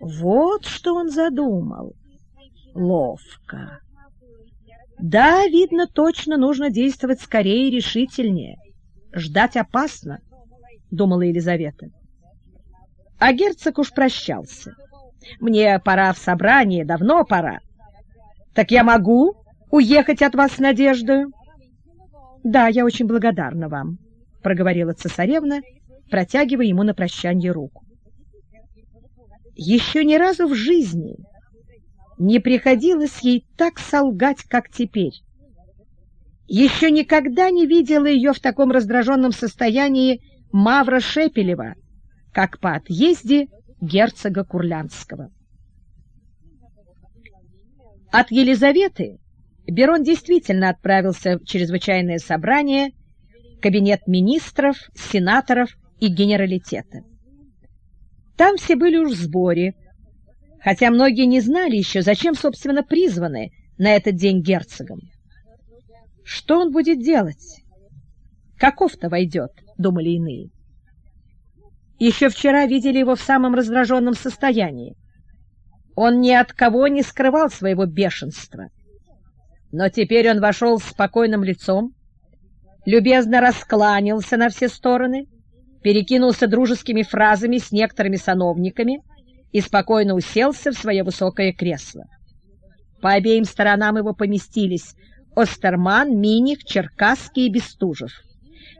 Вот что он задумал. Ловко. Да, видно, точно нужно действовать скорее и решительнее. Ждать опасно, думала Елизавета. А герцог уж прощался. Мне пора в собрание, давно пора. Так я могу уехать от вас с надеждой? Да, я очень благодарна вам, проговорила цесаревна, протягивая ему на прощание руку. Еще ни разу в жизни не приходилось ей так солгать, как теперь. Еще никогда не видела ее в таком раздраженном состоянии Мавра Шепелева, как по отъезде герцога Курлянского. От Елизаветы Берон действительно отправился в чрезвычайное собрание, кабинет министров, сенаторов и генералитета. Там все были уж в сборе, хотя многие не знали еще, зачем, собственно, призваны на этот день герцогом. Что он будет делать? Каков-то войдет, думали иные. Еще вчера видели его в самом раздраженном состоянии. Он ни от кого не скрывал своего бешенства. Но теперь он вошел с спокойным лицом, любезно раскланялся на все стороны, перекинулся дружескими фразами с некоторыми сановниками и спокойно уселся в свое высокое кресло. По обеим сторонам его поместились Остерман, Миних, Черкасский и Бестужев.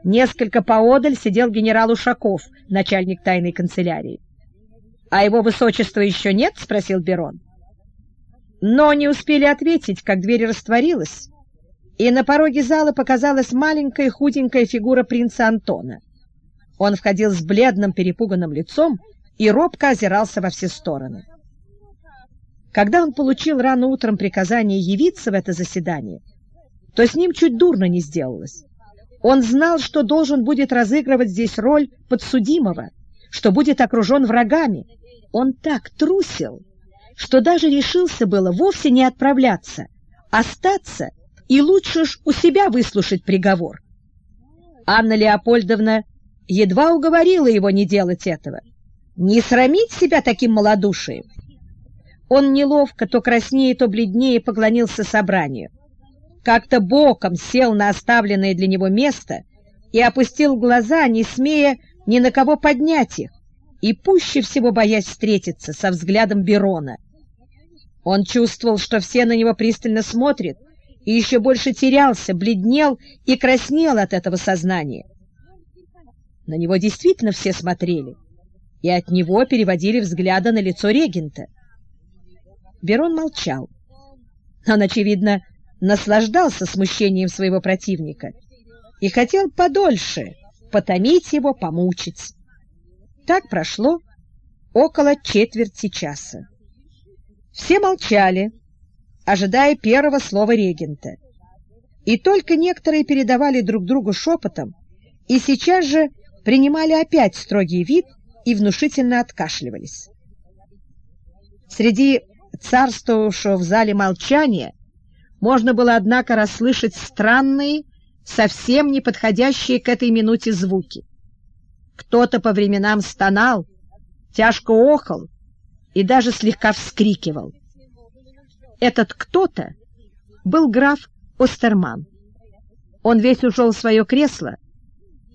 Несколько поодаль сидел генерал Ушаков, начальник тайной канцелярии. «А его высочества еще нет?» — спросил Берон. Но не успели ответить, как дверь растворилась, и на пороге зала показалась маленькая худенькая фигура принца Антона. Он входил с бледным перепуганным лицом и робко озирался во все стороны. Когда он получил рано утром приказание явиться в это заседание, то с ним чуть дурно не сделалось. Он знал, что должен будет разыгрывать здесь роль подсудимого, что будет окружен врагами. Он так трусил, что даже решился было вовсе не отправляться, остаться и лучше ж у себя выслушать приговор. Анна Леопольдовна едва уговорила его не делать этого, не срамить себя таким малодушием. Он неловко, то краснее, то бледнее поклонился собранию. Как-то боком сел на оставленное для него место и опустил глаза, не смея ни на кого поднять их, и пуще всего боясь встретиться со взглядом Берона. Он чувствовал, что все на него пристально смотрят, и еще больше терялся, бледнел и краснел от этого сознания. На него действительно все смотрели, и от него переводили взгляды на лицо регента. Берон молчал. Он, очевидно, наслаждался смущением своего противника и хотел подольше потомить его, помучить. Так прошло около четверти часа. Все молчали, ожидая первого слова регента. И только некоторые передавали друг другу шепотом, и сейчас же принимали опять строгий вид и внушительно откашливались. Среди царствовавшего в зале молчания можно было, однако, расслышать странные, совсем не подходящие к этой минуте звуки. Кто-то по временам стонал, тяжко охал, и даже слегка вскрикивал. Этот кто-то был граф Остерман. Он весь ушел в свое кресло,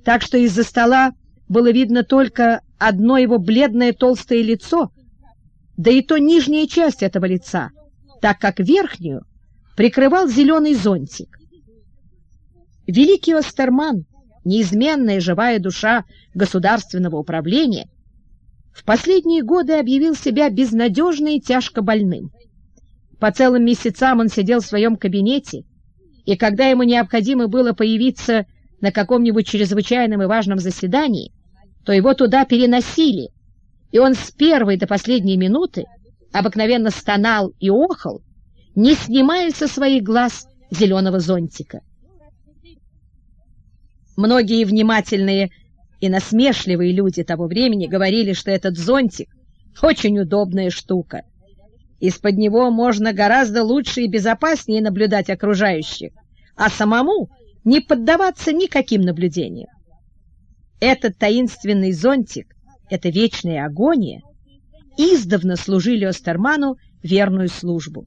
так что из-за стола было видно только одно его бледное толстое лицо, да и то нижняя часть этого лица, так как верхнюю прикрывал зеленый зонтик. Великий Остерман, неизменная живая душа государственного управления, в последние годы объявил себя безнадежно и тяжко больным. По целым месяцам он сидел в своем кабинете, и когда ему необходимо было появиться на каком-нибудь чрезвычайном и важном заседании, то его туда переносили, и он с первой до последней минуты обыкновенно стонал и охал, не снимая со своих глаз зеленого зонтика. Многие внимательные и насмешливые люди того времени говорили, что этот зонтик очень удобная штука. Из-под него можно гораздо лучше и безопаснее наблюдать окружающих, а самому не поддаваться никаким наблюдениям. Этот таинственный зонтик, эта вечная агония, издавна служили Остерману верную службу.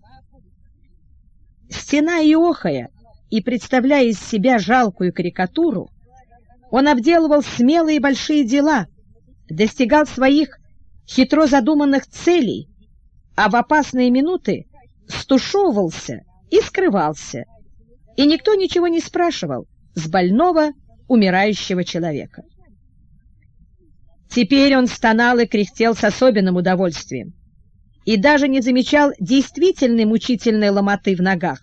Стена и охая, и представляя из себя жалкую карикатуру, он обделывал смелые большие дела, достигал своих хитро задуманных целей, а в опасные минуты стушевывался и скрывался, и никто ничего не спрашивал с больного, умирающего человека. Теперь он стонал и кряхтел с особенным удовольствием и даже не замечал действительной мучительной ломоты в ногах.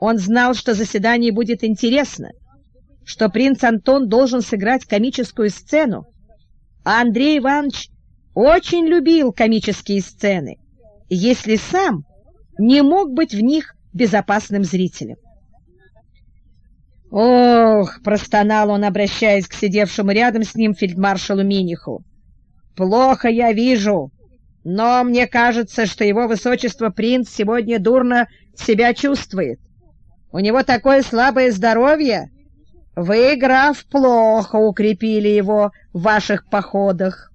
Он знал, что заседание будет интересно, что принц Антон должен сыграть комическую сцену, а Андрей Иванович очень любил комические сцены, если сам не мог быть в них безопасным зрителем. «Ох!» — простонал он, обращаясь к сидевшему рядом с ним фельдмаршалу Миниху. «Плохо я вижу, но мне кажется, что его высочество принц сегодня дурно себя чувствует. У него такое слабое здоровье. Вы, граф, плохо укрепили его в ваших походах».